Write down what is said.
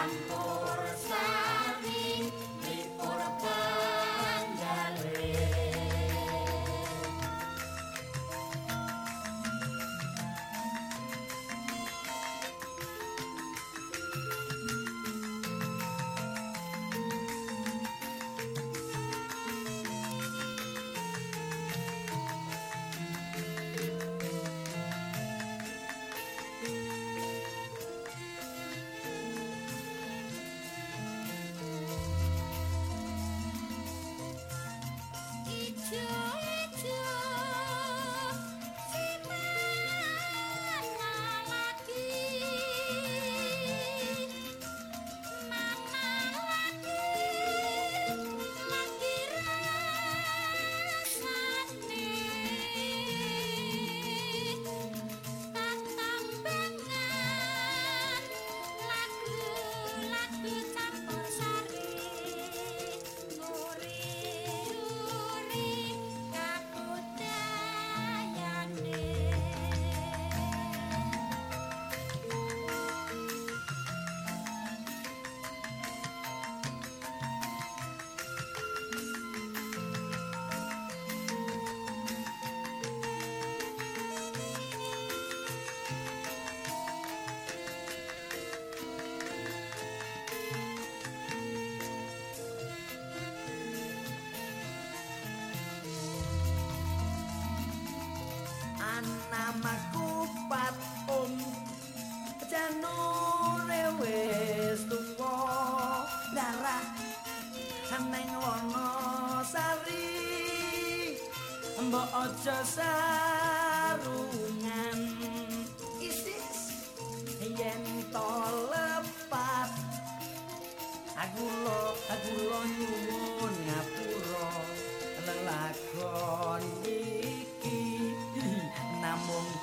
and more. mas kupat om. Janone wis tuwa. Darah nang wono sari. Mbok aja sarungan. Isis yen to lepas aku lo aku lo nyuwun ngapura lelakon iki. among